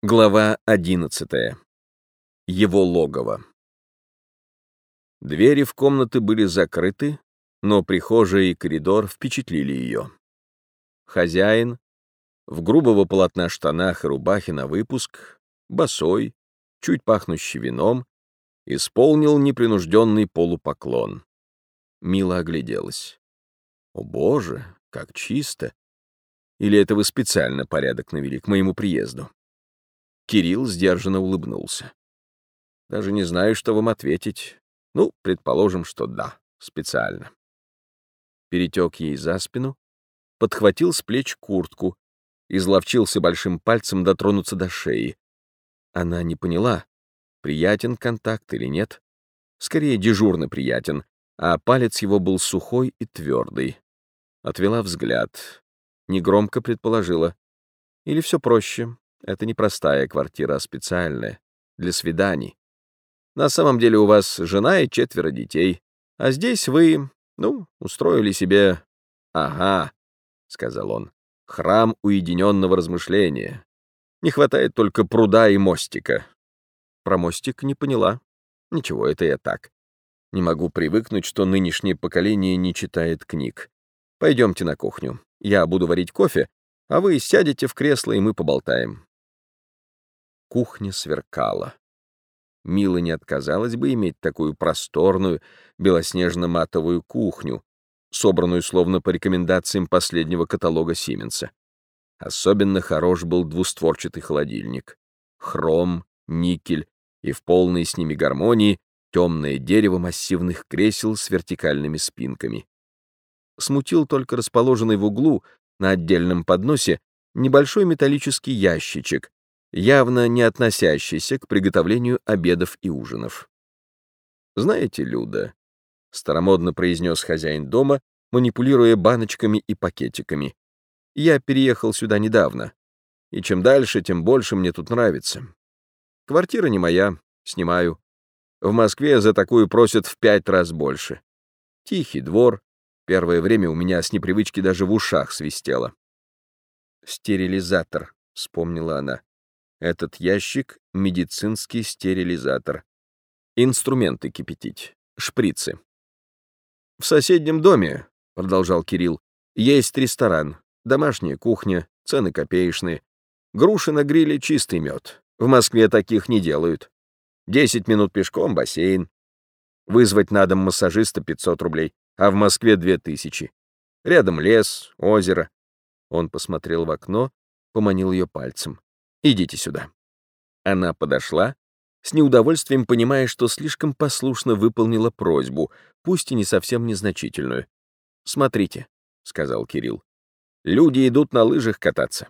Глава 11. Его логово. Двери в комнаты были закрыты, но прихожая и коридор впечатлили ее. Хозяин, в грубого полотна штанах и рубахе на выпуск, босой, чуть пахнущий вином, исполнил непринужденный полупоклон. Мила огляделась. «О, боже, как чисто! Или это вы специально порядок навели к моему приезду?» Кирилл сдержанно улыбнулся. Даже не знаю, что вам ответить. Ну, предположим, что да, специально. Перетек ей за спину, подхватил с плеч куртку, изловчился большим пальцем дотронуться до шеи. Она не поняла, приятен контакт или нет. Скорее, дежурно приятен, а палец его был сухой и твердый. Отвела взгляд, негромко предположила. Или все проще, это не простая квартира, а специальная, для свиданий. На самом деле у вас жена и четверо детей, а здесь вы, ну, устроили себе... Ага, — сказал он, — храм уединенного размышления. Не хватает только пруда и мостика. Про мостик не поняла. Ничего, это я так. Не могу привыкнуть, что нынешнее поколение не читает книг. Пойдемте на кухню. Я буду варить кофе, а вы сядете в кресло, и мы поболтаем. Кухня сверкала. Мила не отказалась бы иметь такую просторную, белоснежно-матовую кухню, собранную словно по рекомендациям последнего каталога Сименса. Особенно хорош был двустворчатый холодильник. Хром, никель и в полной с ними гармонии темное дерево массивных кресел с вертикальными спинками. Смутил только расположенный в углу, на отдельном подносе, небольшой металлический ящичек, явно не относящийся к приготовлению обедов и ужинов. «Знаете, Люда», — старомодно произнес хозяин дома, манипулируя баночками и пакетиками, «я переехал сюда недавно, и чем дальше, тем больше мне тут нравится. Квартира не моя, снимаю. В Москве за такую просят в пять раз больше. Тихий двор, первое время у меня с непривычки даже в ушах свистело. «Стерилизатор», — вспомнила она. Этот ящик — медицинский стерилизатор. Инструменты кипятить. Шприцы. «В соседнем доме», — продолжал Кирилл, — «есть ресторан, домашняя кухня, цены копеечные. Груши на гриле — чистый мед. В Москве таких не делают. Десять минут пешком — бассейн. Вызвать на дом массажиста — 500 рублей, а в Москве — 2000. Рядом лес, озеро. Он посмотрел в окно, поманил ее пальцем. Идите сюда». Она подошла, с неудовольствием понимая, что слишком послушно выполнила просьбу, пусть и не совсем незначительную. «Смотрите», — сказал Кирилл. «Люди идут на лыжах кататься.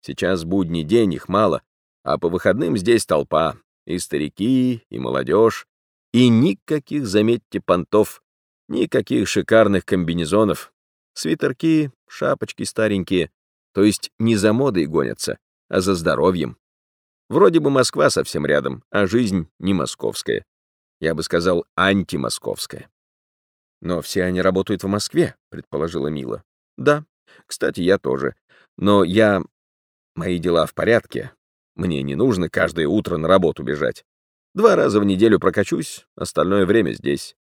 Сейчас будний день, их мало, а по выходным здесь толпа, и старики, и молодежь, и никаких, заметьте, понтов, никаких шикарных комбинезонов, свитерки, шапочки старенькие, то есть не за модой гонятся, а за здоровьем. Вроде бы Москва совсем рядом, а жизнь не московская. Я бы сказал, антимосковская. Но все они работают в Москве, предположила Мила. Да, кстати, я тоже. Но я... Мои дела в порядке. Мне не нужно каждое утро на работу бежать. Два раза в неделю прокачусь, остальное время здесь.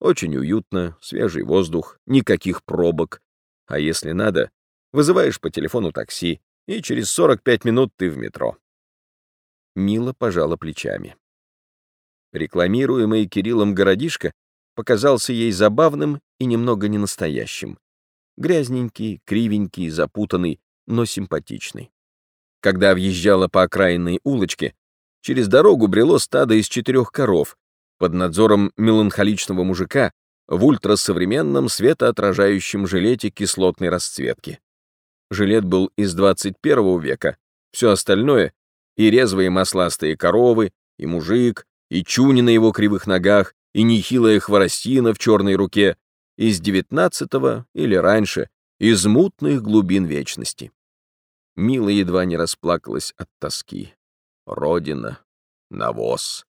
Очень уютно, свежий воздух, никаких пробок. А если надо, вызываешь по телефону такси, и через 45 минут ты в метро. Мила пожала плечами. Рекламируемый Кириллом городишко показался ей забавным и немного ненастоящим. Грязненький, кривенький, запутанный, но симпатичный. Когда въезжала по окраинной улочке, через дорогу брело стадо из четырех коров под надзором меланхоличного мужика в ультрасовременном светоотражающем жилете кислотной расцветки. Жилет был из 21 века, все остальное — и резвые масластые коровы, и мужик, и чуни на его кривых ногах, и нехилая хворостина в черной руке — из девятнадцатого или раньше, из мутных глубин вечности. Мила едва не расплакалась от тоски. Родина, навоз.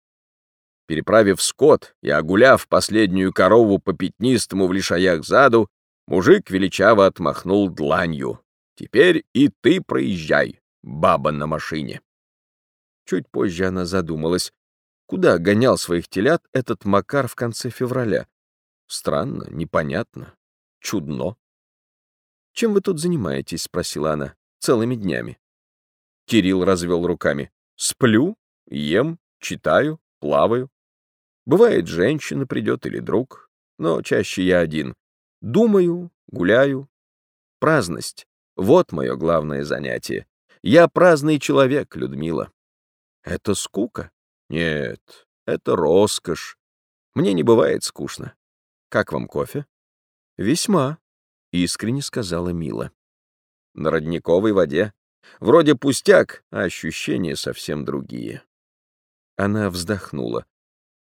Переправив скот и огуляв последнюю корову по пятнистому в лишаях заду, мужик величаво отмахнул дланью. Теперь и ты проезжай, баба на машине. Чуть позже она задумалась, куда гонял своих телят этот Макар в конце февраля. Странно, непонятно, чудно. «Чем вы тут занимаетесь?» — спросила она. «Целыми днями». Кирилл развел руками. «Сплю, ем, читаю, плаваю. Бывает, женщина придет или друг, но чаще я один. Думаю, гуляю. Праздность — вот мое главное занятие. Я праздный человек, Людмила. Это скука? Нет, это роскошь. Мне не бывает скучно. Как вам кофе? Весьма, — искренне сказала Мила. На родниковой воде. Вроде пустяк, а ощущения совсем другие. Она вздохнула.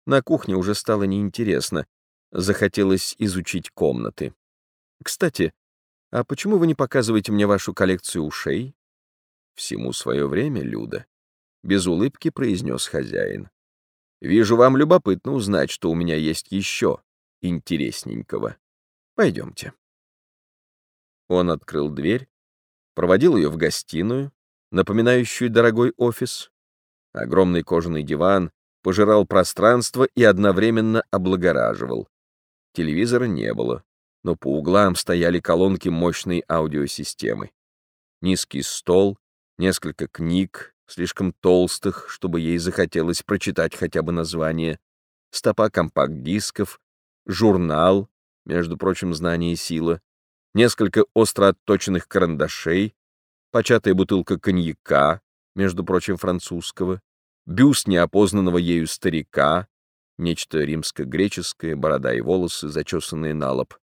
На кухне уже стало неинтересно. Захотелось изучить комнаты. Кстати, а почему вы не показываете мне вашу коллекцию ушей? Всему свое время, Люда. Без улыбки произнес хозяин. Вижу, вам любопытно узнать, что у меня есть еще интересненького. Пойдемте. Он открыл дверь, проводил ее в гостиную, напоминающую дорогой офис. Огромный кожаный диван пожирал пространство и одновременно облагораживал. Телевизора не было, но по углам стояли колонки мощной аудиосистемы. Низкий стол, несколько книг, слишком толстых, чтобы ей захотелось прочитать хотя бы название, стопа компакт-дисков, журнал, между прочим, «Знание и сила», несколько остро отточенных карандашей, початая бутылка коньяка, между прочим, французского, бюст неопознанного ею старика, нечто римско-греческое, борода и волосы, зачесанные на лоб,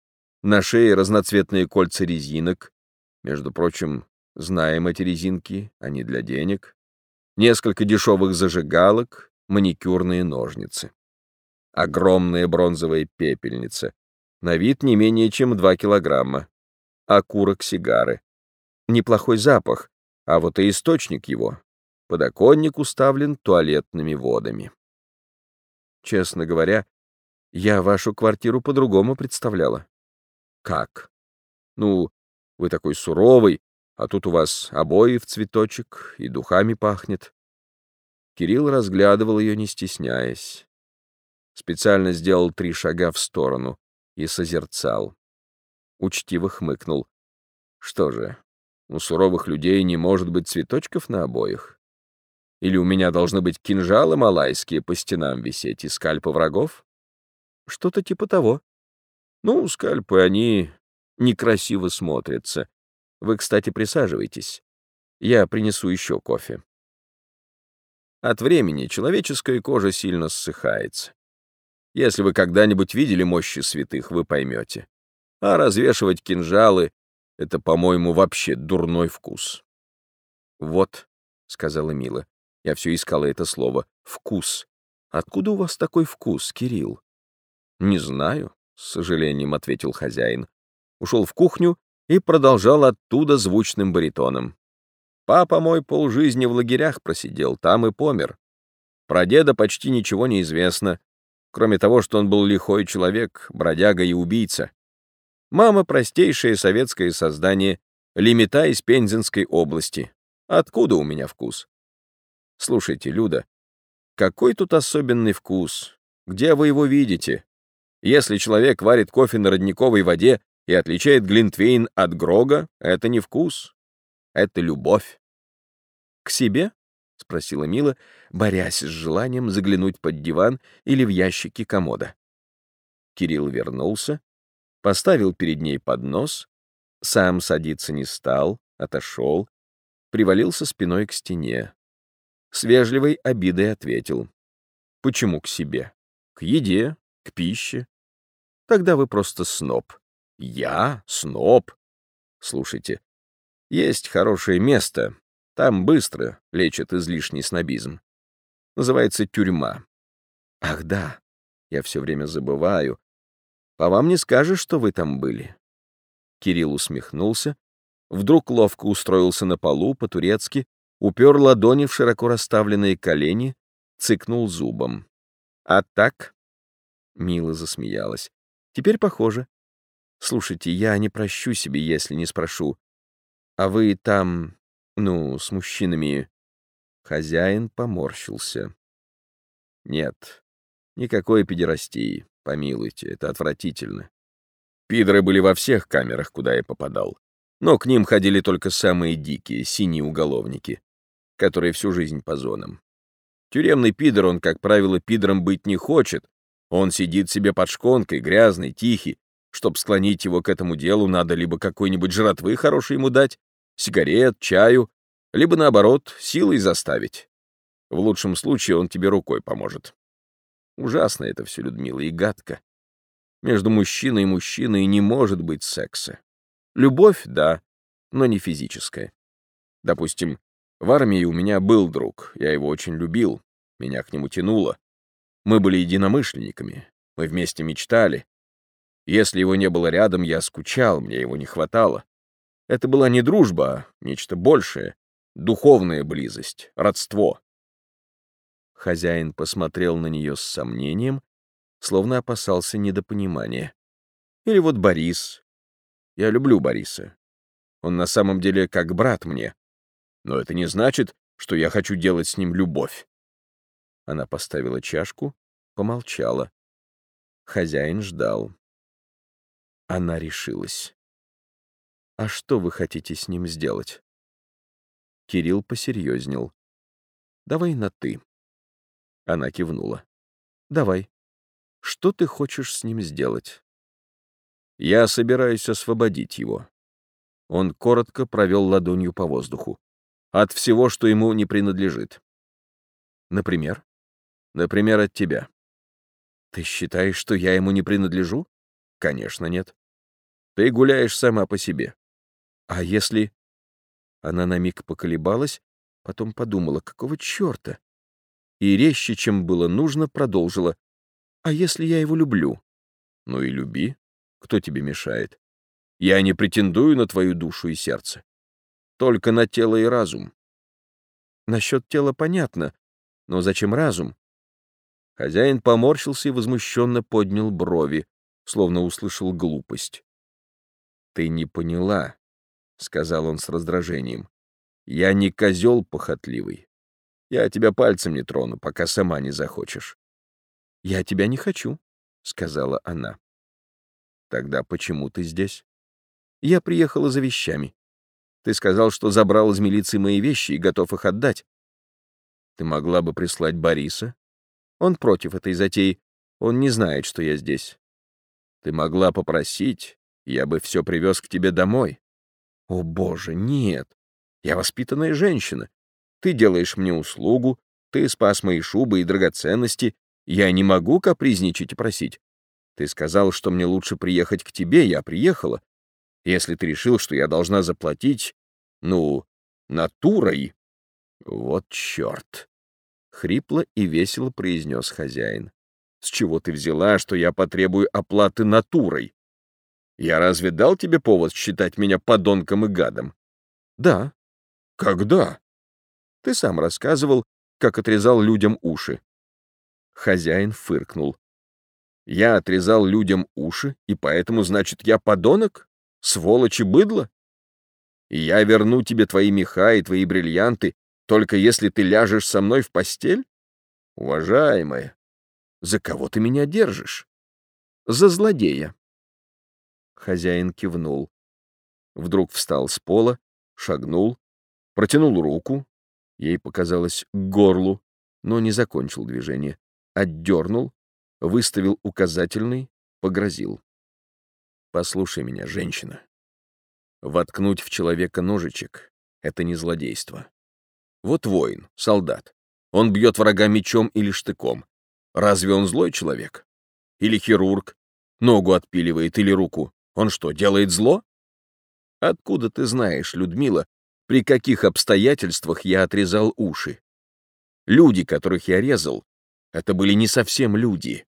на шее разноцветные кольца резинок, между прочим, знаем эти резинки, они для денег, несколько дешевых зажигалок, маникюрные ножницы. Огромная бронзовая пепельница, на вид не менее чем 2 килограмма, окурок сигары. Неплохой запах, а вот и источник его. Подоконник уставлен туалетными водами. Честно говоря, я вашу квартиру по-другому представляла. Как? Ну, вы такой суровый, а тут у вас обои в цветочек и духами пахнет. Кирилл разглядывал ее, не стесняясь. Специально сделал три шага в сторону и созерцал. Учтиво хмыкнул. Что же, у суровых людей не может быть цветочков на обоих? Или у меня должны быть кинжалы малайские по стенам висеть и скальпы врагов? Что-то типа того. Ну, скальпы, они некрасиво смотрятся. Вы, кстати, присаживайтесь. Я принесу еще кофе. От времени человеческая кожа сильно ссыхается. Если вы когда-нибудь видели мощи святых, вы поймете. А развешивать кинжалы — это, по-моему, вообще дурной вкус. «Вот», — сказала Мила, — я все искала это слово, — «вкус». Откуда у вас такой вкус, Кирилл? «Не знаю», — с сожалением ответил хозяин. Ушел в кухню и продолжал оттуда звучным баритоном. Папа мой полжизни в лагерях просидел, там и помер. Про деда почти ничего не известно, кроме того, что он был лихой человек, бродяга и убийца. Мама — простейшее советское создание, лимита из Пензенской области. Откуда у меня вкус? Слушайте, Люда, какой тут особенный вкус? Где вы его видите? Если человек варит кофе на родниковой воде и отличает Глинтвейн от Грога, это не вкус, это любовь. «К себе?» — спросила Мила, борясь с желанием заглянуть под диван или в ящики комода. Кирилл вернулся, поставил перед ней поднос, сам садиться не стал, отошел, привалился спиной к стене. С вежливой обидой ответил. «Почему к себе? К еде, к пище. Тогда вы просто сноб. Я? Сноб? Слушайте, есть хорошее место, там быстро лечат излишний снобизм. Называется тюрьма. Ах да, я все время забываю. По вам не скажешь, что вы там были. Кирилл усмехнулся, вдруг ловко устроился на полу по-турецки, упер ладони в широко расставленные колени, цыкнул зубом. А так? Мила засмеялась. Теперь похоже. Слушайте, я не прощу себе, если не спрошу. А вы там, ну, с мужчинами Хозяин поморщился. Нет, никакой педерастии, помилуйте, это отвратительно. Пидры были во всех камерах, куда я попадал. Но к ним ходили только самые дикие, синие уголовники, которые всю жизнь по зонам. Тюремный пидор, он, как правило, пидором быть не хочет. Он сидит себе под шконкой, грязный, тихий. Чтоб склонить его к этому делу, надо либо какой-нибудь жратвы хороший ему дать, сигарет, чаю, либо, наоборот, силой заставить. В лучшем случае он тебе рукой поможет. Ужасно это все, Людмила, и гадко. Между мужчиной и мужчиной не может быть секса. Любовь — да, но не физическая. Допустим, в армии у меня был друг, я его очень любил, меня к нему тянуло. Мы были единомышленниками, мы вместе мечтали. Если его не было рядом, я скучал, мне его не хватало. Это была не дружба, а нечто большее, духовная близость, родство. Хозяин посмотрел на нее с сомнением, словно опасался недопонимания. Или вот Борис. Я люблю Бориса. Он на самом деле как брат мне. Но это не значит, что я хочу делать с ним любовь. Она поставила чашку, помолчала. Хозяин ждал. Она решилась. «А что вы хотите с ним сделать?» Кирилл посерьезнел. «Давай на «ты». Она кивнула. «Давай. Что ты хочешь с ним сделать?» «Я собираюсь освободить его». Он коротко провел ладонью по воздуху. «От всего, что ему не принадлежит». «Например?» «Например, от тебя». «Ты считаешь, что я ему не принадлежу?» «Конечно, нет. Ты гуляешь сама по себе. А если...» Она на миг поколебалась, потом подумала, какого черта? И резче, чем было нужно, продолжила. «А если я его люблю?» «Ну и люби. Кто тебе мешает? Я не претендую на твою душу и сердце. Только на тело и разум». «Насчет тела понятно, но зачем разум?» Хозяин поморщился и возмущенно поднял брови, словно услышал глупость. «Ты не поняла», — сказал он с раздражением. «Я не козел похотливый. Я тебя пальцем не трону, пока сама не захочешь». «Я тебя не хочу», — сказала она. «Тогда почему ты здесь?» «Я приехала за вещами. Ты сказал, что забрал из милиции мои вещи и готов их отдать. Ты могла бы прислать Бориса? Он против этой затеи. Он не знает, что я здесь. Ты могла попросить, я бы все привез к тебе домой. О, боже, нет. Я воспитанная женщина. Ты делаешь мне услугу, ты спас мои шубы и драгоценности. Я не могу капризничать и просить. Ты сказал, что мне лучше приехать к тебе, я приехала. Если ты решил, что я должна заплатить, ну, натурой... Вот черт! Хрипло и весело произнес хозяин. С чего ты взяла, что я потребую оплаты натурой? Я разве дал тебе повод считать меня подонком и гадом? Да. Когда? Ты сам рассказывал, как отрезал людям уши. Хозяин фыркнул. Я отрезал людям уши, и поэтому, значит, я подонок? Сволочь и быдло? И я верну тебе твои меха и твои бриллианты, только если ты ляжешь со мной в постель? Уважаемая, за кого ты меня держишь? За злодея. Хозяин кивнул. Вдруг встал с пола, шагнул, протянул руку, ей показалось к горлу, но не закончил движение, отдернул, выставил указательный, погрозил. «Послушай меня, женщина. Воткнуть в человека ножичек — это не злодейство. Вот воин, солдат. Он бьет врага мечом или штыком. Разве он злой человек? Или хирург? Ногу отпиливает или руку. Он что, делает зло? Откуда ты знаешь, Людмила, при каких обстоятельствах я отрезал уши? Люди, которых я резал, это были не совсем люди.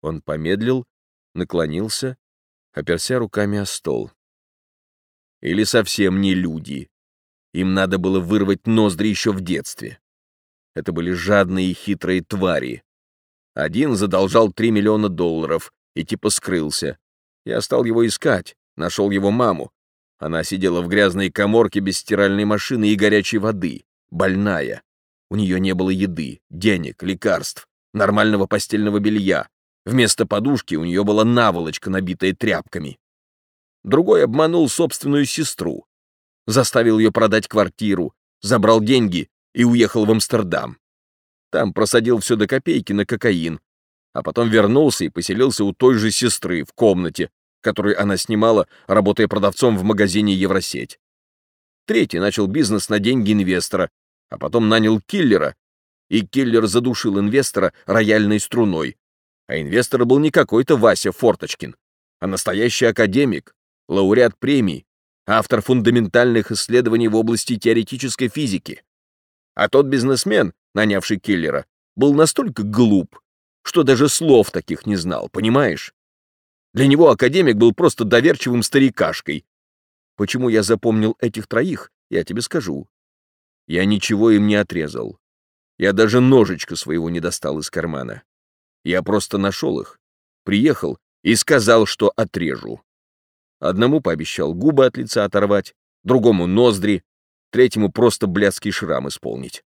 Он помедлил, наклонился, оперся руками о стол. Или совсем не люди. Им надо было вырвать ноздри еще в детстве. Это были жадные и хитрые твари. Один задолжал 3 миллиона долларов и типа скрылся. Я стал его искать, нашел его маму. Она сидела в грязной коморке без стиральной машины и горячей воды, больная. У нее не было еды, денег, лекарств, нормального постельного белья. Вместо подушки у нее была наволочка, набитая тряпками. Другой обманул собственную сестру. Заставил ее продать квартиру, забрал деньги и уехал в Амстердам. Там просадил все до копейки на кокаин, а потом вернулся и поселился у той же сестры в комнате, которую она снимала, работая продавцом в магазине Евросеть. Третий начал бизнес на деньги инвестора, а потом нанял киллера, и киллер задушил инвестора рояльной струной. А инвестор был не какой-то Вася Форточкин, а настоящий академик, лауреат премий, автор фундаментальных исследований в области теоретической физики. А тот бизнесмен, нанявший киллера, был настолько глуп, что даже слов таких не знал, понимаешь? Для него академик был просто доверчивым старикашкой. Почему я запомнил этих троих, я тебе скажу. Я ничего им не отрезал. Я даже ножичка своего не достал из кармана. Я просто нашел их, приехал и сказал, что отрежу. Одному пообещал губы от лица оторвать, другому ноздри, третьему просто блядский шрам исполнить.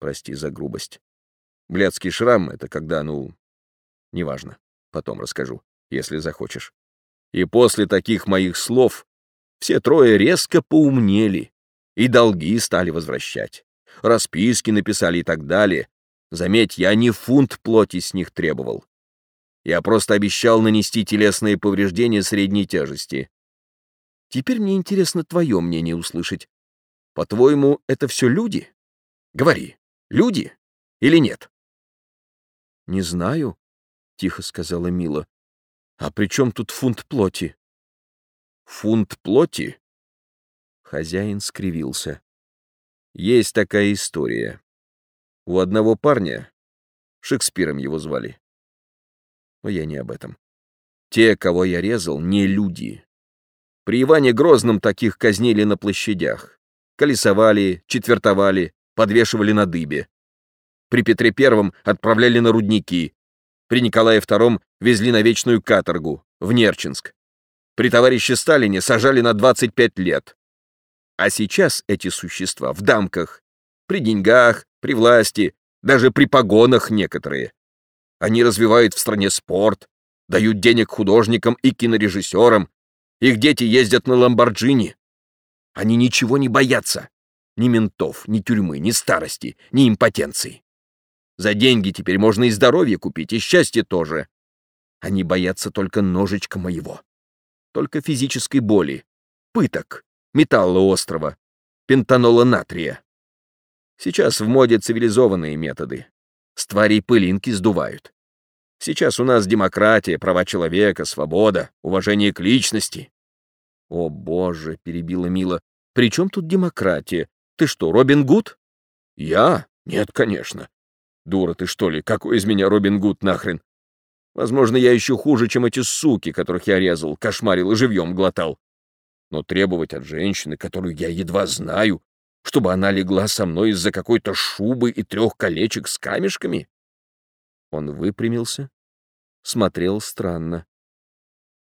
Прости за грубость. Блядский шрам — это когда, ну... Неважно, потом расскажу, если захочешь. И после таких моих слов все трое резко поумнели и долги стали возвращать. Расписки написали и так далее. Заметь, я не фунт плоти с них требовал. Я просто обещал нанести телесные повреждения средней тяжести. Теперь мне интересно твое мнение услышать. По-твоему, это все люди? Говори, люди или нет? Не знаю, тихо сказала Мила. А при чем тут фунт плоти? Фунт плоти? Хозяин скривился. Есть такая история. У одного парня, Шекспиром его звали, но я не об этом. Те, кого я резал, не люди. При Иване Грозном таких казнили на площадях. Колесовали, четвертовали, подвешивали на дыбе. При Петре Первом отправляли на рудники. При Николае Втором везли на вечную каторгу, в Нерчинск. При товарище Сталине сажали на 25 лет. А сейчас эти существа в дамках, при деньгах, при власти, даже при погонах некоторые. Они развивают в стране спорт, дают денег художникам и кинорежиссерам. Их дети ездят на Ламборджини. Они ничего не боятся. Ни ментов, ни тюрьмы, ни старости, ни импотенции. За деньги теперь можно и здоровье купить, и счастье тоже. Они боятся только ножичка моего. Только физической боли, пыток, металла острова, пентанола натрия. Сейчас в моде цивилизованные методы. С тварей пылинки сдувают. Сейчас у нас демократия, права человека, свобода, уважение к личности. О, боже, перебила Мила. При чем тут демократия? Ты что, Робин Гуд? Я? Нет, конечно. Дура ты что ли, какой из меня Робин Гуд нахрен? Возможно, я еще хуже, чем эти суки, которых я резал, кошмарил и живьем глотал. Но требовать от женщины, которую я едва знаю, чтобы она легла со мной из-за какой-то шубы и трех колечек с камешками? Он выпрямился, смотрел странно.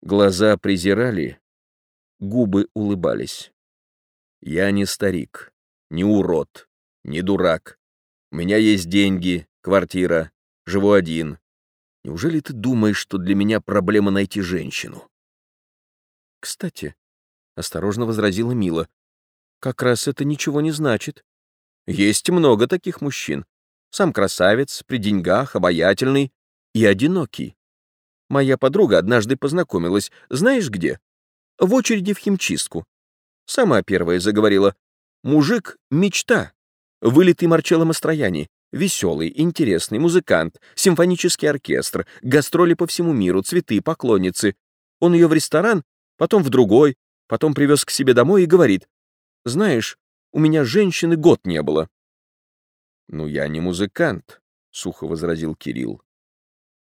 Глаза презирали, губы улыбались. Я не старик, не урод, не дурак. У меня есть деньги, квартира, живу один. Неужели ты думаешь, что для меня проблема найти женщину? Кстати, — осторожно возразила Мила, — как раз это ничего не значит. Есть много таких мужчин. Сам красавец, при деньгах, обаятельный и одинокий. Моя подруга однажды познакомилась, знаешь где? В очереди в химчистку. Сама первая заговорила. Мужик — мечта. Вылитый Марчелло Мастрояни. Веселый, интересный, музыкант, симфонический оркестр, гастроли по всему миру, цветы, поклонницы. Он ее в ресторан, потом в другой, потом привез к себе домой и говорит. «Знаешь, у меня женщины год не было». «Ну, я не музыкант», — сухо возразил Кирилл.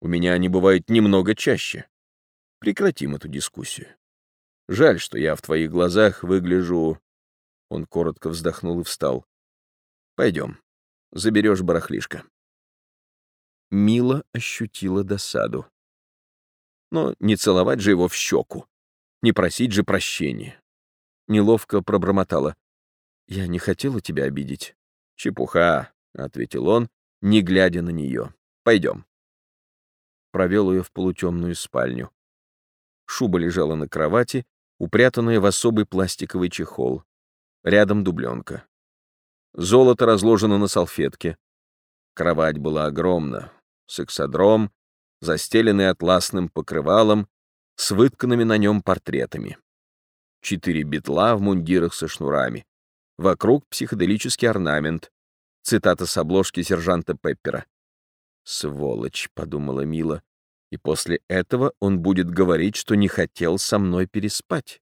«У меня они бывают немного чаще. Прекратим эту дискуссию. Жаль, что я в твоих глазах выгляжу...» Он коротко вздохнул и встал. «Пойдем, заберешь барахлишко». Мила ощутила досаду. Но не целовать же его в щеку, не просить же прощения. Неловко пробормотала. «Я не хотела тебя обидеть». «Чепуха. — ответил он, не глядя на нее. «Пойдем». Провел ее в полутемную спальню. Шуба лежала на кровати, упрятанная в особый пластиковый чехол. Рядом дубленка. Золото разложено на салфетке. Кровать была огромна. Сексодром, застеленный атласным покрывалом, с вытканными на нем портретами. Четыре битла в мундирах со шнурами. Вокруг психоделический орнамент. Цитата с обложки сержанта Пеппера. «Сволочь», — подумала Мила, и после этого он будет говорить, что не хотел со мной переспать.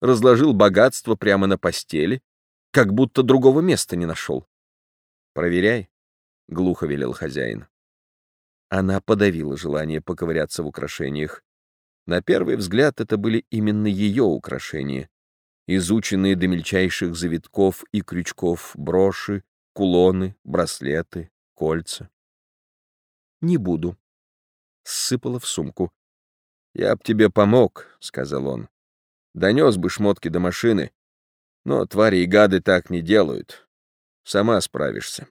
Разложил богатство прямо на постели, как будто другого места не нашел. «Проверяй», — глухо велел хозяин. Она подавила желание поковыряться в украшениях. На первый взгляд это были именно ее украшения, изученные до мельчайших завитков и крючков броши, кулоны, браслеты, кольца. «Не буду», — сыпала в сумку. «Я б тебе помог», — сказал он. «Донес бы шмотки до машины, но твари и гады так не делают. Сама справишься».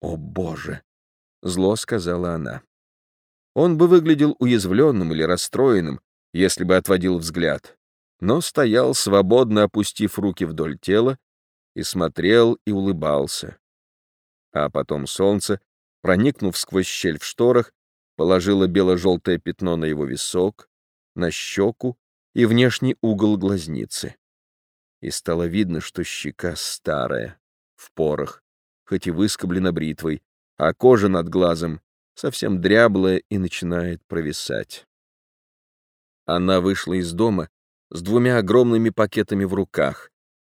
«О, Боже!» — зло сказала она. Он бы выглядел уязвленным или расстроенным, если бы отводил взгляд, но стоял, свободно опустив руки вдоль тела, и смотрел и улыбался. А потом солнце, проникнув сквозь щель в шторах, положило бело-желтое пятно на его висок, на щеку и внешний угол глазницы. И стало видно, что щека старая, в порах, хоть и выскоблена бритвой, а кожа над глазом совсем дряблая и начинает провисать. Она вышла из дома с двумя огромными пакетами в руках,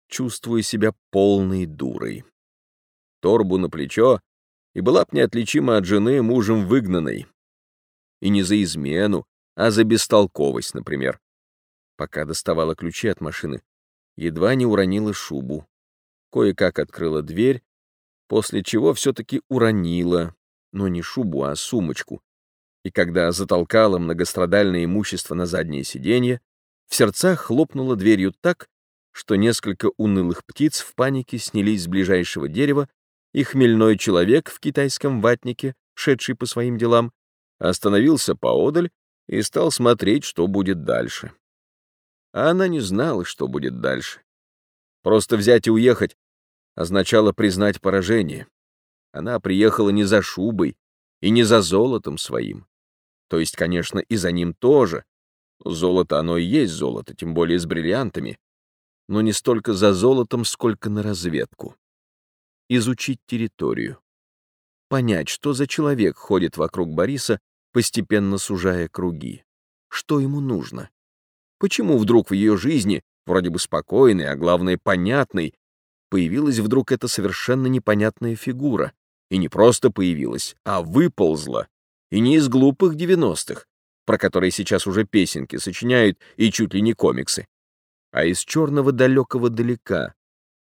чувствуя себя полной дурой. Торбу на плечо и была б неотличима от жены мужем выгнанной. И не за измену, а за бестолковость, например. Пока доставала ключи от машины, едва не уронила шубу. Кое-как открыла дверь, после чего все-таки уронила, но не шубу, а сумочку. И когда затолкала многострадальное имущество на заднее сиденье, в сердцах хлопнула дверью так, что несколько унылых птиц в панике снялись с ближайшего дерева, и хмельной человек в китайском ватнике, шедший по своим делам, остановился поодаль и стал смотреть, что будет дальше. А она не знала, что будет дальше. Просто взять и уехать означало признать поражение. Она приехала не за шубой и не за золотом своим. То есть, конечно, и за ним тоже. Золото оно и есть золото, тем более с бриллиантами. Но не столько за золотом, сколько на разведку. Изучить территорию. Понять, что за человек ходит вокруг Бориса, постепенно сужая круги. Что ему нужно? Почему вдруг в ее жизни, вроде бы спокойной, а главное понятной, появилась вдруг эта совершенно непонятная фигура, и не просто появилась, а выползла. И не из глупых девяностых, про которые сейчас уже песенки сочиняют и чуть ли не комиксы, а из черного далекого далека,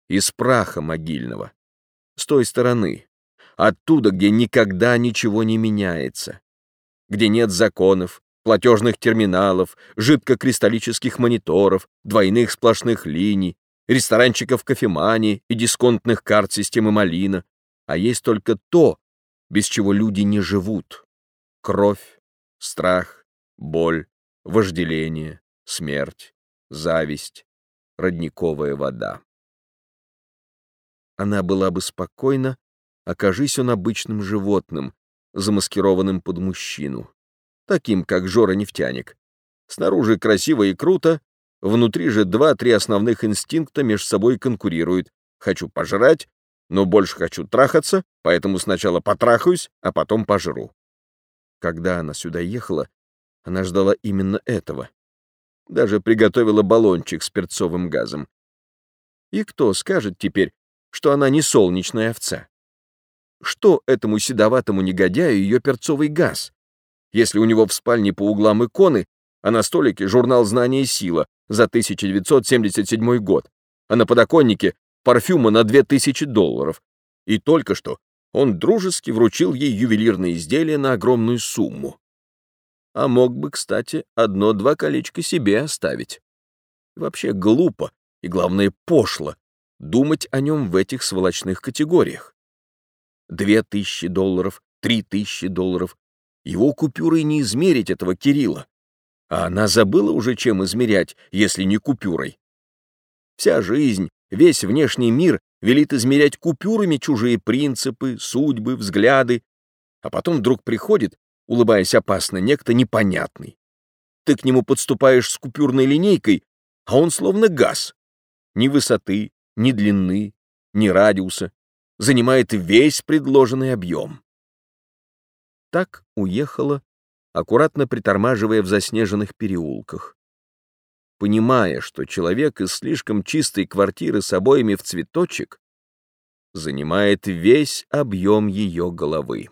из праха могильного, с той стороны, оттуда, где никогда ничего не меняется, где нет законов, платежных терминалов, жидкокристаллических мониторов, двойных сплошных линий, ресторанчиков кофемании и дисконтных карт системы Малина, а есть только то, без чего люди не живут. Кровь, страх, боль, вожделение, смерть, зависть, родниковая вода. Она была бы спокойна, окажись он обычным животным, замаскированным под мужчину, таким, как Жора-нефтяник. Снаружи красиво и круто, внутри же два-три основных инстинкта между собой конкурируют. Хочу пожрать, но больше хочу трахаться, поэтому сначала потрахаюсь, а потом пожру. Когда она сюда ехала, она ждала именно этого. Даже приготовила баллончик с перцовым газом. И кто скажет теперь, что она не солнечная овца? Что этому седоватому негодяю ее перцовый газ? Если у него в спальне по углам иконы, а на столике журнал «Знание и сила» за 1977 год, а на подоконнике парфюма на 2000 долларов, и только что он дружески вручил ей ювелирное изделие на огромную сумму. А мог бы, кстати, одно-два колечка себе оставить. Вообще глупо и, главное, пошло думать о нем в этих сволочных категориях. две тысячи долларов, три тысячи долларов. Его купюрой не измерить этого Кирилла. А она забыла уже, чем измерять, если не купюрой. Вся жизнь, весь внешний мир велит измерять купюрами чужие принципы, судьбы, взгляды, а потом вдруг приходит, улыбаясь опасно, некто непонятный. Ты к нему подступаешь с купюрной линейкой, а он словно газ. Ни высоты, ни длины, ни радиуса. Занимает весь предложенный объем. Так уехала, аккуратно притормаживая в заснеженных переулках. Понимая, что человек из слишком чистой квартиры с обоями в цветочек занимает весь объем ее головы.